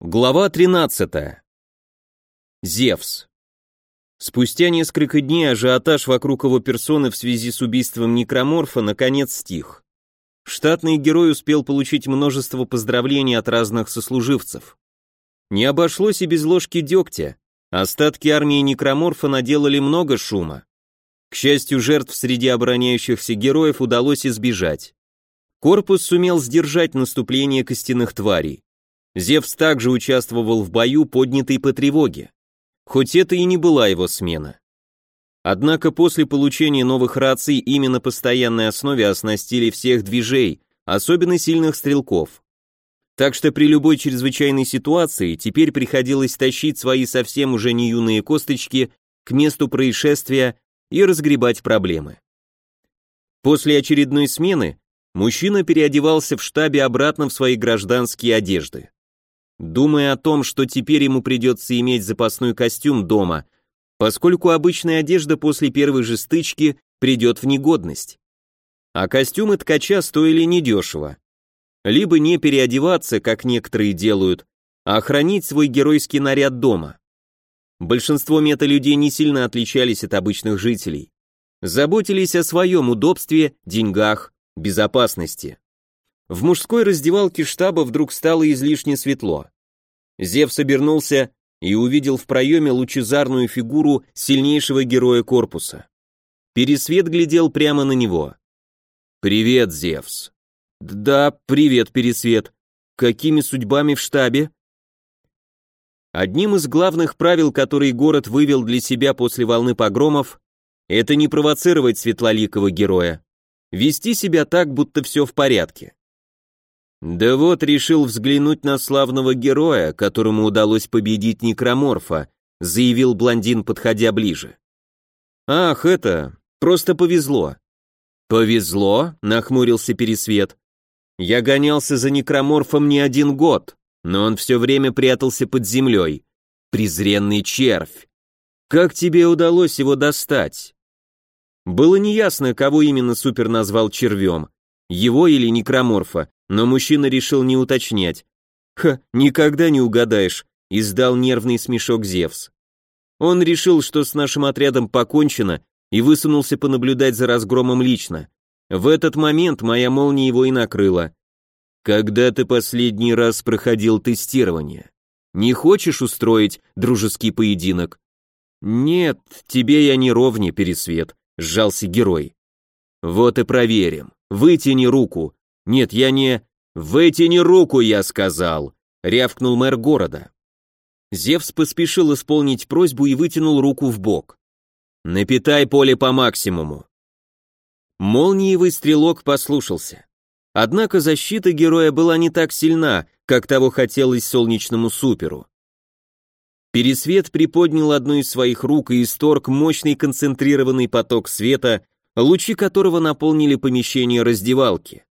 Глава 13. Зевс. Спустя несколько дней ажиотаж вокруг его персоны в связи с убийством некроморфа наконец стих. Штатный герой успел получить множество поздравлений от разных сослуживцев. Не обошлось и без ложки дегтя. Остатки армии некроморфа наделали много шума. К счастью, жертв среди обороняющихся героев удалось избежать. Корпус сумел сдержать наступление костяных тварей. Зевс также участвовал в бою, поднятый по тревоге. Хоть это и не была его смена. Однако после получения новых раций именно на постоянной основе оснастили всех движей, особенно сильных стрелков. Так что при любой чрезвычайной ситуации теперь приходилось тащить свои совсем уже не юные косточки к месту происшествия и разгребать проблемы. После очередной смены мужчина переодевался в штабе обратно в свои гражданские одежды думая о том, что теперь ему придется иметь запасной костюм дома, поскольку обычная одежда после первой же стычки придет в негодность. А костюмы ткача стоили недешево. Либо не переодеваться, как некоторые делают, а хранить свой геройский наряд дома. Большинство мета-людей не сильно отличались от обычных жителей. Заботились о своем удобстве, деньгах, безопасности. В мужской раздевалке штаба вдруг стало излишне светло. Зевс обернулся и увидел в проеме лучезарную фигуру сильнейшего героя корпуса. Пересвет глядел прямо на него. «Привет, Зевс». «Да, привет, Пересвет. Какими судьбами в штабе?» Одним из главных правил, которые город вывел для себя после волны погромов, это не провоцировать светлоликого героя, вести себя так, будто все в порядке. Да вот решил взглянуть на славного героя, которому удалось победить некроморфа, заявил блондин, подходя ближе. Ах, это, просто повезло. Повезло, нахмурился Пересвет. Я гонялся за некроморфом не один год, но он все время прятался под землей. Презренный червь. Как тебе удалось его достать? Было неясно, кого именно Супер назвал червем, его или некроморфа, но мужчина решил не уточнять. «Ха, никогда не угадаешь», — издал нервный смешок Зевс. Он решил, что с нашим отрядом покончено, и высунулся понаблюдать за разгромом лично. В этот момент моя молния его и накрыла. «Когда ты последний раз проходил тестирование? Не хочешь устроить дружеский поединок?» «Нет, тебе я не ровня, Пересвет», — сжался герой. «Вот и проверим. Вытяни руку, «Нет, я не...» «Вытяни руку, я сказал!» — рявкнул мэр города. Зевс поспешил исполнить просьбу и вытянул руку в бок. «Напитай поле по максимуму». Молниевый стрелок послушался. Однако защита героя была не так сильна, как того хотелось солнечному суперу. Пересвет приподнял одну из своих рук и исторг мощный концентрированный поток света, лучи которого наполнили помещение раздевалки.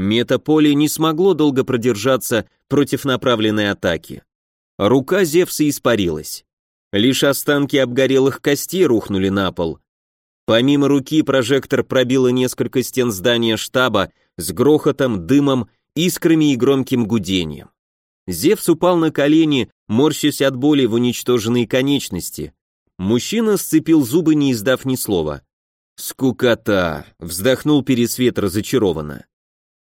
Метаполе не смогло долго продержаться против направленной атаки. Рука Зевса испарилась. Лишь останки обгорелых костей рухнули на пол. Помимо руки прожектор пробило несколько стен здания штаба с грохотом, дымом, искрами и громким гудением. Зевс упал на колени, морщась от боли в уничтоженной конечности. Мужчина сцепил зубы, не издав ни слова. «Скукота!» — вздохнул Пересвет разочарованно.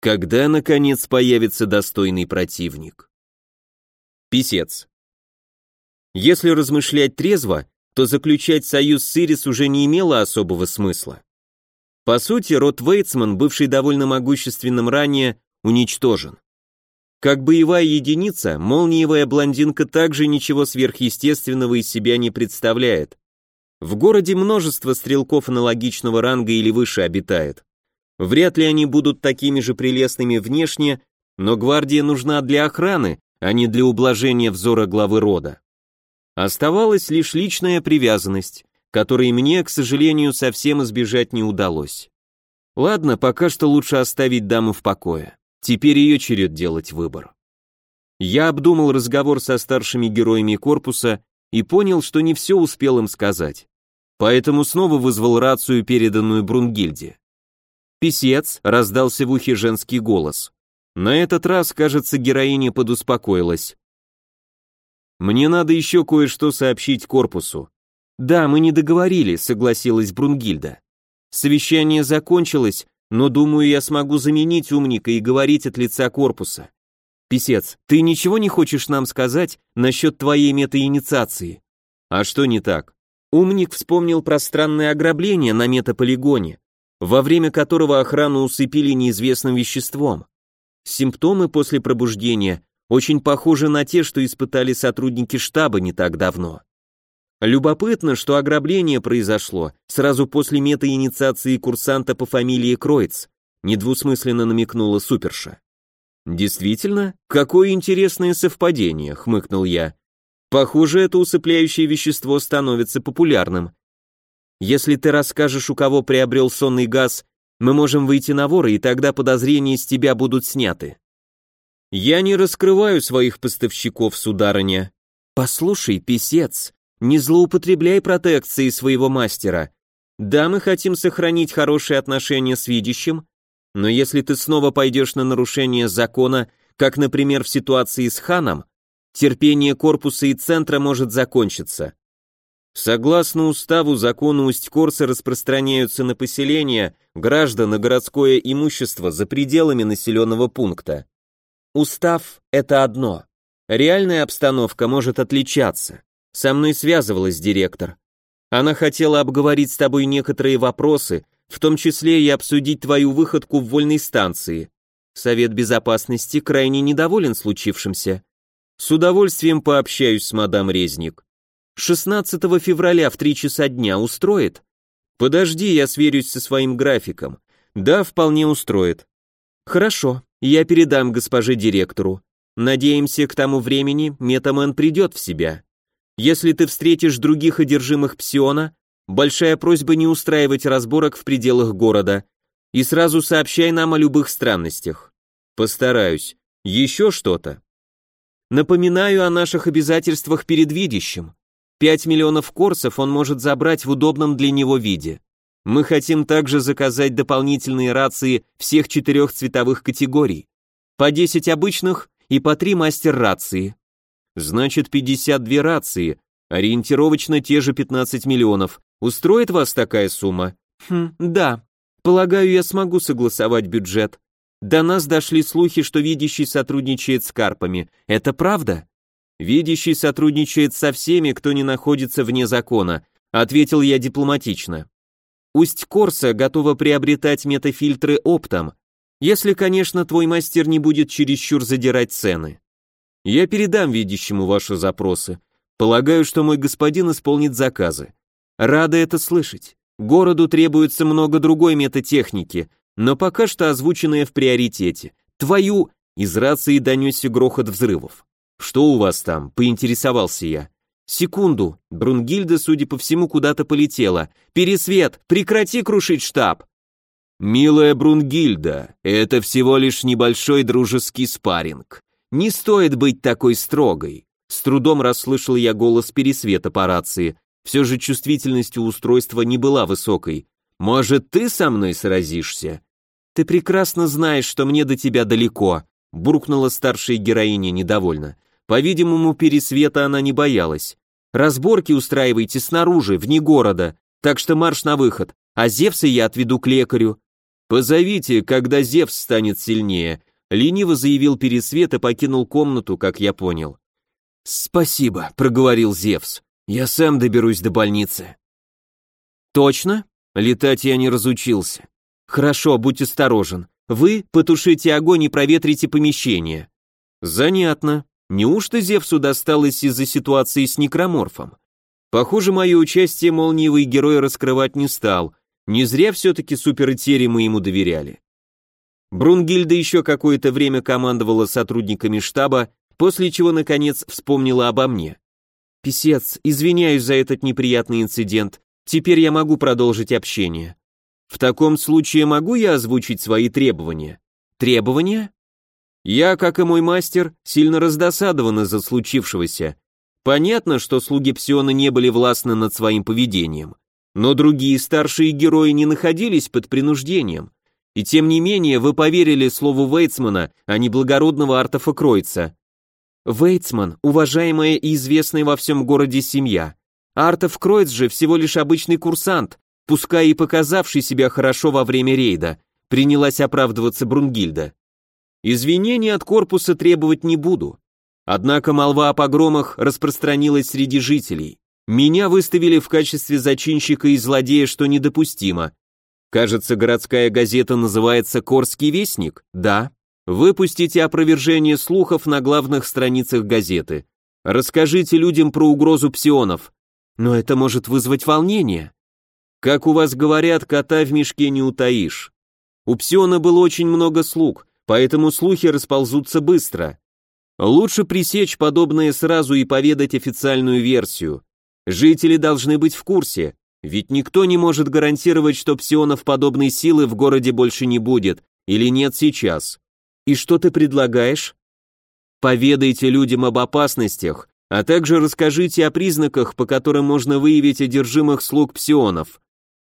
Когда, наконец, появится достойный противник? Писец. Если размышлять трезво, то заключать союз с Ирис уже не имело особого смысла. По сути, род Вейтсман, бывший довольно могущественным ранее, уничтожен. Как боевая единица, молниевая блондинка также ничего сверхъестественного из себя не представляет. В городе множество стрелков аналогичного ранга или выше обитает. Вряд ли они будут такими же прелестными внешне, но гвардия нужна для охраны, а не для ублажения взора главы рода. Оставалась лишь личная привязанность, которой мне, к сожалению, совсем избежать не удалось. Ладно, пока что лучше оставить даму в покое. Теперь ее черед делать выбор. Я обдумал разговор со старшими героями корпуса и понял, что не все успел им сказать. Поэтому снова вызвал рацию, переданную Брунгильде. «Писец», — раздался в ухе женский голос. На этот раз, кажется, героиня подуспокоилась. Мне надо еще кое-что сообщить корпусу. Да, мы не договорили, согласилась Брунгильда. Совещание закончилось, но думаю, я смогу заменить умника и говорить от лица корпуса. Писец, ты ничего не хочешь нам сказать насчет твоей метаинициации? А что не так? Умник вспомнил про странное ограбление на метаполигоне, во время которого охрану усыпили неизвестным веществом. Симптомы после пробуждения очень похожи на те, что испытали сотрудники штаба не так давно. Любопытно, что ограбление произошло сразу после метаинициации курсанта по фамилии Кроиц, недвусмысленно намекнула суперша. Действительно, какое интересное совпадение, хмыкнул я. Похоже, это усыпляющее вещество становится популярным. Если ты расскажешь, у кого приобрел сонный газ, мы можем выйти на вора, и тогда подозрения с тебя будут сняты. Я не раскрываю своих поставщиков, сударыня. Послушай, писец, не злоупотребляй протекцией своего мастера. Да, мы хотим сохранить хорошие отношения с видящим, но если ты снова пойдешь на нарушение закона, как, например, в ситуации с ханом, терпение корпуса и центра может закончиться. Согласно уставу, законы Усть-Корса распространяются на поселение, граждан и городское имущество за пределами населенного пункта. Устав – это одно. Реальная обстановка может отличаться. Со мной связывалась директор. Она хотела обговорить с тобой некоторые вопросы, в том числе и обсудить твою выходку в вольной станции. Совет Безопасности крайне недоволен случившимся. С удовольствием пообщаюсь с мадам Резник. 16 февраля в 3 часа дня устроит? Подожди, я сверюсь со своим графиком. Да, вполне устроит. Хорошо, я передам госпоже директору. Надеемся, к тому времени Метамен придет в себя. Если ты встретишь других одержимых Псиона, Большая просьба не устраивать разборок в пределах города. И сразу сообщай нам о любых странностях. Постараюсь. Еще что-то. Напоминаю о наших обязательствах перед видящим. 5 миллионов корсов он может забрать в удобном для него виде. Мы хотим также заказать дополнительные рации всех четырех цветовых категорий. По 10 обычных и по 3 мастер рации. Значит 52 рации, ориентировочно те же 15 миллионов, Устроит вас такая сумма? Хм, да. Полагаю, я смогу согласовать бюджет. До нас дошли слухи, что видящий сотрудничает с карпами. Это правда? Видящий сотрудничает со всеми, кто не находится вне закона, ответил я дипломатично. Усть-Корса готова приобретать метафильтры оптом, если, конечно, твой мастер не будет чересчур задирать цены. Я передам видящему ваши запросы. Полагаю, что мой господин исполнит заказы. Рада это слышать. Городу требуется много другой метатехники, но пока что озвученная в приоритете. Твою... Из рации донесся грохот взрывов. «Что у вас там?» — поинтересовался я. «Секунду. Брунгильда, судя по всему, куда-то полетела. Пересвет! Прекрати крушить штаб!» «Милая Брунгильда, это всего лишь небольшой дружеский спарринг. Не стоит быть такой строгой». С трудом расслышал я голос Пересвета по рации. Все же чувствительность у устройства не была высокой. «Может, ты со мной сразишься?» «Ты прекрасно знаешь, что мне до тебя далеко», буркнула старшая героиня недовольно. По-видимому, пересвета она не боялась. «Разборки устраивайте снаружи, вне города, так что марш на выход, а Зевса я отведу к лекарю». «Позовите, когда Зевс станет сильнее», лениво заявил Пересвет и покинул комнату, как я понял. «Спасибо», — проговорил Зевс. Я сам доберусь до больницы. Точно? Летать я не разучился. Хорошо, будь осторожен. Вы потушите огонь и проветрите помещение. Занятно. Неужто Зевсу досталось из-за ситуации с некроморфом? Похоже, мое участие молниевый герой раскрывать не стал. Не зря все-таки суперэтеримы ему доверяли. Брунгильда еще какое-то время командовала сотрудниками штаба, после чего, наконец, вспомнила обо мне. «Песец, извиняюсь за этот неприятный инцидент. Теперь я могу продолжить общение». «В таком случае могу я озвучить свои требования?» «Требования?» «Я, как и мой мастер, сильно раздосадован из-за случившегося. Понятно, что слуги Псиона не были властны над своим поведением, но другие старшие герои не находились под принуждением. И тем не менее вы поверили слову Вейцмана, а не благородного Артофа Кройца. Вейцман, уважаемая и известная во всем городе семья. Артов Кройц же всего лишь обычный курсант, пускай и показавший себя хорошо во время рейда, принялась оправдываться Брунгильда. Извинений от корпуса требовать не буду. Однако молва о погромах распространилась среди жителей. Меня выставили в качестве зачинщика и злодея, что недопустимо. Кажется, городская газета называется «Корский вестник», да? Выпустите опровержение слухов на главных страницах газеты. Расскажите людям про угрозу псионов. Но это может вызвать волнение. Как у вас говорят, кота в мешке не утаишь. У псиона было очень много слуг, поэтому слухи расползутся быстро. Лучше пресечь подобное сразу и поведать официальную версию. Жители должны быть в курсе, ведь никто не может гарантировать, что псионов подобной силы в городе больше не будет, или нет сейчас. И что ты предлагаешь? Поведайте людям об опасностях, а также расскажите о признаках, по которым можно выявить одержимых слуг псионов.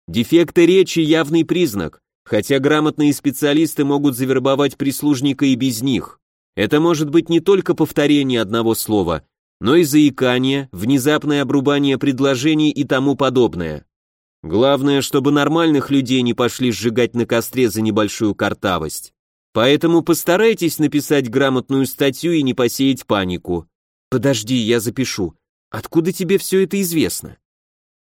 Дефекты речи – явный признак, хотя грамотные специалисты могут завербовать прислужника и без них. Это может быть не только повторение одного слова, но и заикание, внезапное обрубание предложений и тому подобное. Главное, чтобы нормальных людей не пошли сжигать на костре за небольшую картавость. Поэтому постарайтесь написать грамотную статью и не посеять панику. Подожди, я запишу. Откуда тебе все это известно?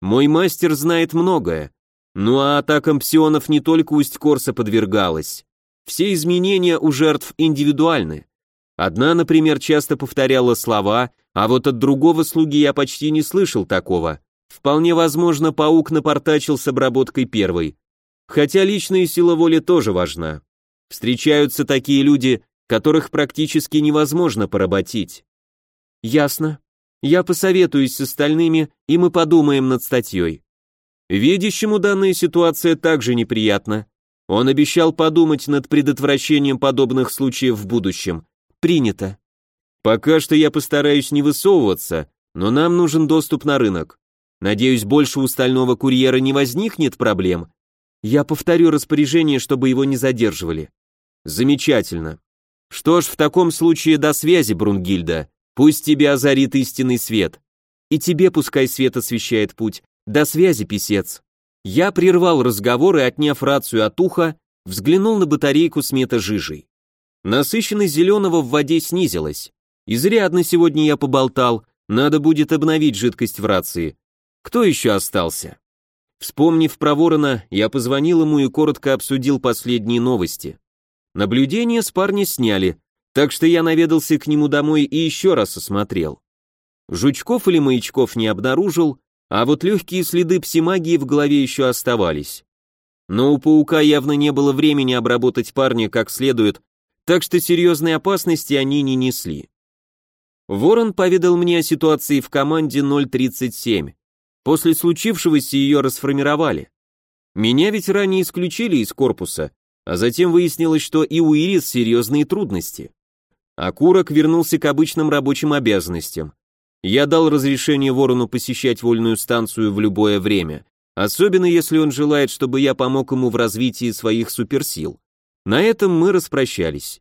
Мой мастер знает многое. Ну а атакам псионов не только Усть-Корса подвергалась. Все изменения у жертв индивидуальны. Одна, например, часто повторяла слова, а вот от другого слуги я почти не слышал такого. Вполне возможно, паук напортачил с обработкой первой. Хотя личная сила воли тоже важна. Встречаются такие люди, которых практически невозможно поработить. Ясно. Я посоветуюсь с остальными, и мы подумаем над статьей. Видящему данная ситуация также неприятна. Он обещал подумать над предотвращением подобных случаев в будущем. Принято. Пока что я постараюсь не высовываться, но нам нужен доступ на рынок. Надеюсь, больше у стального курьера не возникнет проблем. Я повторю распоряжение, чтобы его не задерживали. Замечательно. Что ж, в таком случае до связи, Брунгильда. Пусть тебя озарит истинный свет. И тебе пускай свет освещает путь. До связи, писец. Я прервал разговор и, отняв рацию от уха, взглянул на батарейку с метажижей. Насыщенность зеленого в воде снизилась. Изрядно сегодня я поболтал, надо будет обновить жидкость в рации. Кто еще остался? Вспомнив про ворона, я позвонил ему и коротко обсудил последние новости. Наблюдение с парня сняли, так что я наведался к нему домой и еще раз осмотрел. Жучков или маячков не обнаружил, а вот легкие следы псимагии в голове еще оставались. Но у паука явно не было времени обработать парня как следует, так что серьезной опасности они не несли. Ворон поведал мне о ситуации в команде 037. После случившегося ее расформировали. Меня ведь ранее исключили из корпуса, а затем выяснилось, что и у Ирис серьезные трудности. Акурок вернулся к обычным рабочим обязанностям. Я дал разрешение Ворону посещать вольную станцию в любое время, особенно если он желает, чтобы я помог ему в развитии своих суперсил. На этом мы распрощались.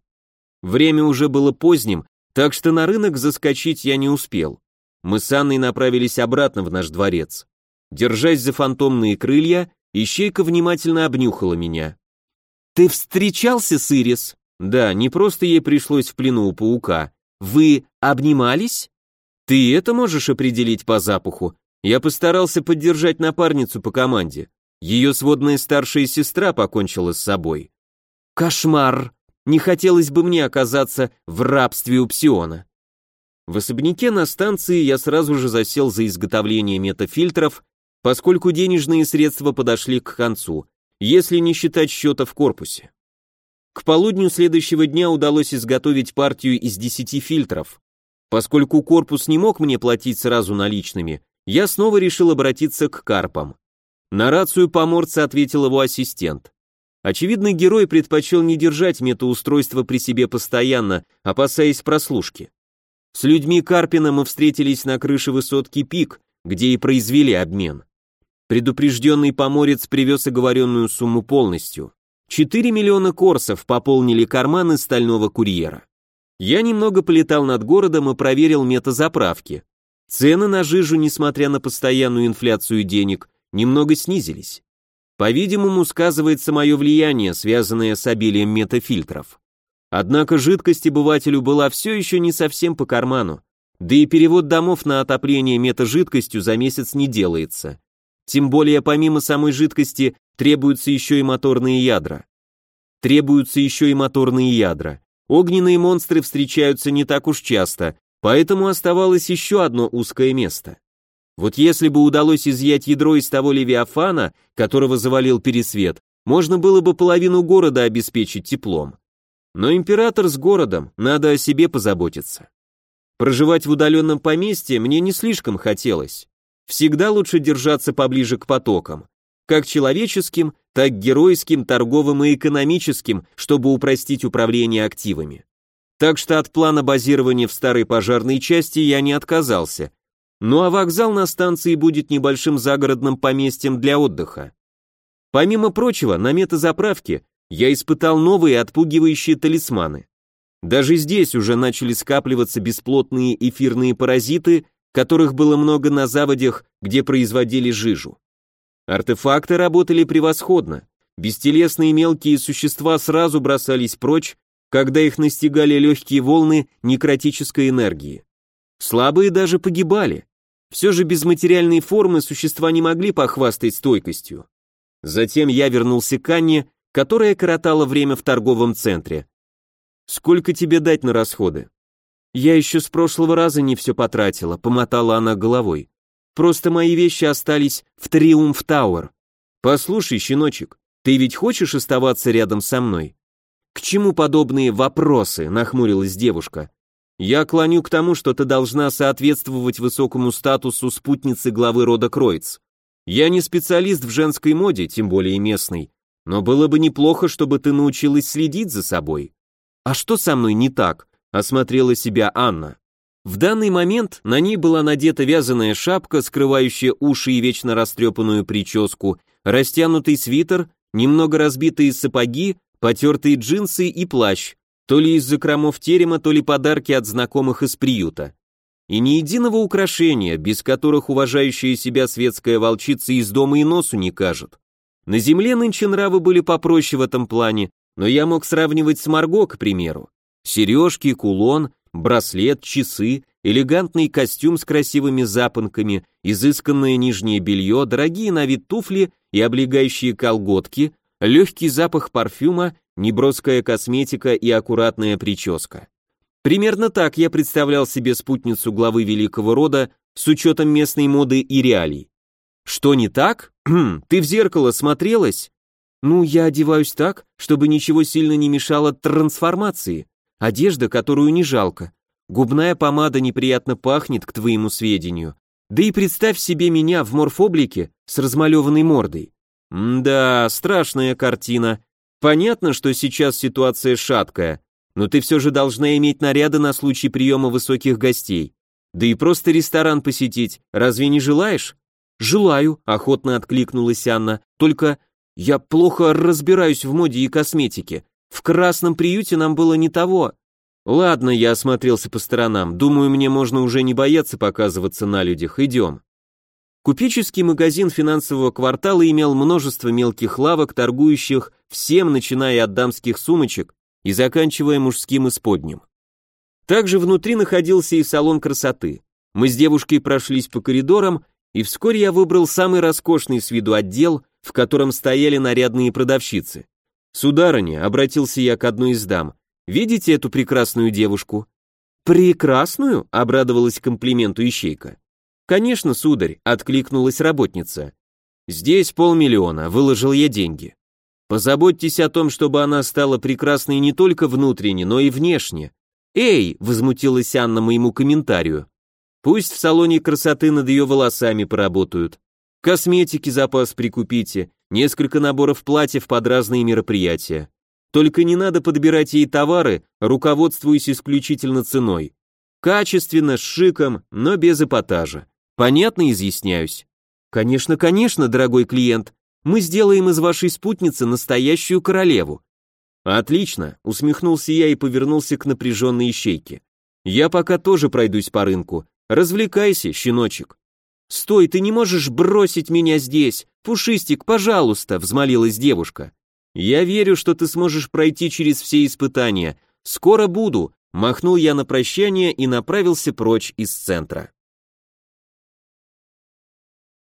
Время уже было поздним, так что на рынок заскочить я не успел. Мы с Анной направились обратно в наш дворец. Держась за фантомные крылья, Ищейка внимательно обнюхала меня. «Ты встречался с Ирис?» «Да, не просто ей пришлось в плену у паука. Вы обнимались?» «Ты это можешь определить по запаху?» Я постарался поддержать напарницу по команде. Ее сводная старшая сестра покончила с собой. «Кошмар! Не хотелось бы мне оказаться в рабстве у псиона». В особняке на станции я сразу же засел за изготовление метафильтров, поскольку денежные средства подошли к концу, если не считать счета в корпусе. К полудню следующего дня удалось изготовить партию из 10 фильтров. Поскольку корпус не мог мне платить сразу наличными, я снова решил обратиться к карпам. На рацию поморца ответил его ассистент. Очевидно, герой предпочел не держать метаустройство при себе постоянно, опасаясь прослушки. С людьми Карпина мы встретились на крыше высотки Пик, где и произвели обмен. Предупрежденный поморец привез оговоренную сумму полностью. 4 миллиона корсов пополнили карманы стального курьера. Я немного полетал над городом и проверил метазаправки. Цены на жижу, несмотря на постоянную инфляцию денег, немного снизились. По-видимому, сказывается мое влияние, связанное с обилием метафильтров. Однако жидкость обывателю была все еще не совсем по карману, да и перевод домов на отопление метажидкостью за месяц не делается. Тем более помимо самой жидкости требуются еще и моторные ядра. Требуются еще и моторные ядра. Огненные монстры встречаются не так уж часто, поэтому оставалось еще одно узкое место. Вот если бы удалось изъять ядро из того Левиафана, которого завалил пересвет, можно было бы половину города обеспечить теплом. Но император с городом, надо о себе позаботиться. Проживать в удаленном поместье мне не слишком хотелось. Всегда лучше держаться поближе к потокам, как человеческим, так геройским, торговым и экономическим, чтобы упростить управление активами. Так что от плана базирования в старой пожарной части я не отказался. Ну а вокзал на станции будет небольшим загородным поместьем для отдыха. Помимо прочего, на метазаправке я испытал новые отпугивающие талисманы. Даже здесь уже начали скапливаться бесплотные эфирные паразиты, которых было много на заводях, где производили жижу. Артефакты работали превосходно. Бестелесные мелкие существа сразу бросались прочь, когда их настигали легкие волны некротической энергии. Слабые даже погибали. Все же без материальной формы существа не могли похвастать стойкостью. Затем я вернулся к Анне которая коротала время в торговом центре. «Сколько тебе дать на расходы?» «Я еще с прошлого раза не все потратила», — помотала она головой. «Просто мои вещи остались в Триумф Тауэр. Послушай, щеночек, ты ведь хочешь оставаться рядом со мной?» «К чему подобные вопросы?» — нахмурилась девушка. «Я клоню к тому, что ты должна соответствовать высокому статусу спутницы главы рода Кроиц. Я не специалист в женской моде, тем более местной, но было бы неплохо, чтобы ты научилась следить за собой. А что со мной не так? Осмотрела себя Анна. В данный момент на ней была надета вязаная шапка, скрывающая уши и вечно растрепанную прическу, растянутый свитер, немного разбитые сапоги, потертые джинсы и плащ, то ли из закромов терема, то ли подарки от знакомых из приюта. И ни единого украшения, без которых уважающая себя светская волчица из дома и носу не кажет. На земле нынче нравы были попроще в этом плане, но я мог сравнивать с Марго, к примеру. Сережки, кулон, браслет, часы, элегантный костюм с красивыми запонками, изысканное нижнее белье, дорогие на вид туфли и облегающие колготки, легкий запах парфюма, неброская косметика и аккуратная прическа. Примерно так я представлял себе спутницу главы великого рода с учетом местной моды и реалий. Что не так? Ты в зеркало смотрелась? Ну, я одеваюсь так, чтобы ничего сильно не мешало трансформации. Одежда, которую не жалко. Губная помада неприятно пахнет, к твоему сведению. Да и представь себе меня в морфоблике с размалеванной мордой. да, страшная картина. Понятно, что сейчас ситуация шаткая, но ты все же должна иметь наряды на случай приема высоких гостей. Да и просто ресторан посетить, разве не желаешь? «Желаю», — охотно откликнулась Анна, «только я плохо разбираюсь в моде и косметике. В красном приюте нам было не того». «Ладно, я осмотрелся по сторонам. Думаю, мне можно уже не бояться показываться на людях. Идем». Купеческий магазин финансового квартала имел множество мелких лавок, торгующих всем, начиная от дамских сумочек и заканчивая мужским исподним. Также внутри находился и салон красоты. Мы с девушкой прошлись по коридорам и вскоре я выбрал самый роскошный с виду отдел, в котором стояли нарядные продавщицы. «Сударыня», — обратился я к одной из дам, — «видите эту прекрасную девушку?» «Прекрасную?» — обрадовалась комплименту ищейка. «Конечно, сударь», — откликнулась работница. «Здесь полмиллиона», — выложил я деньги. «Позаботьтесь о том, чтобы она стала прекрасной не только внутренне, но и внешне». «Эй!» — возмутилась Анна моему комментарию. Пусть в салоне красоты над ее волосами поработают. Косметики запас прикупите, несколько наборов платьев под разные мероприятия. Только не надо подбирать ей товары, руководствуясь исключительно ценой. Качественно, с шиком, но без эпатажа. Понятно изъясняюсь? Конечно, конечно, дорогой клиент. Мы сделаем из вашей спутницы настоящую королеву. Отлично, усмехнулся я и повернулся к напряженной ищейке. Я пока тоже пройдусь по рынку. Развлекайся, щеночек. Стой, ты не можешь бросить меня здесь. Пушистик, пожалуйста, взмолилась девушка. Я верю, что ты сможешь пройти через все испытания. Скоро буду, махнул я на прощание и направился прочь из центра.